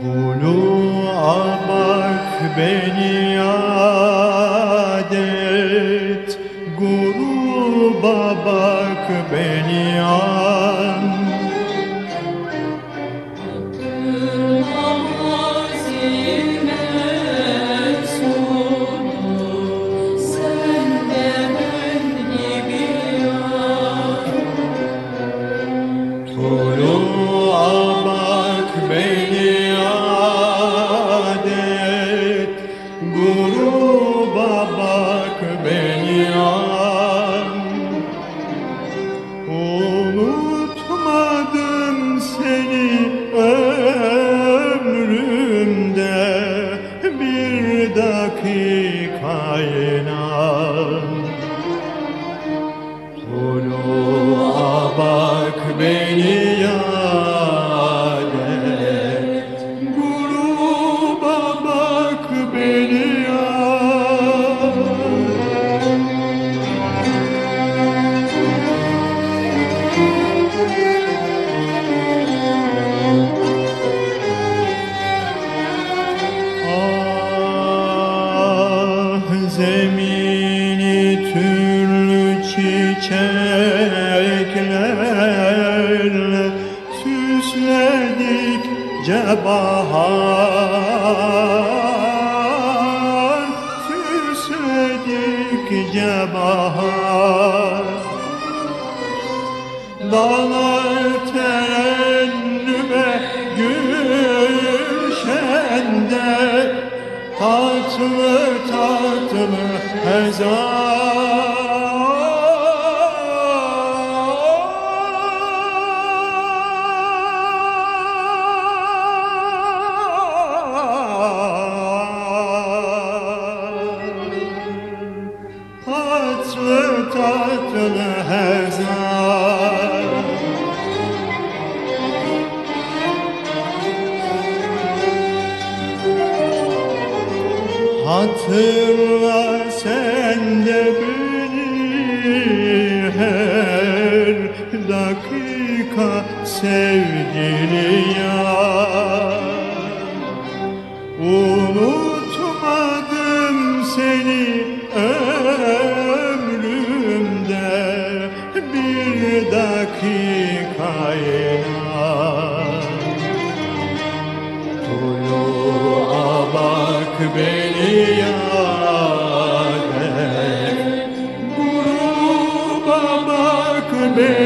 Tulu'a bak beni yad et Gruba bak dakika zemini türlü çiçeklerle süsledik bahar Süsledik bahar Dağlar Hazar, Hazar, Hazar, Hazar, Hazar, Hazar Hatırla sen de beni her dakika sevgili yar. Unutmadım seni ömrümde bir dakikayla beni yâre Gruba bak beni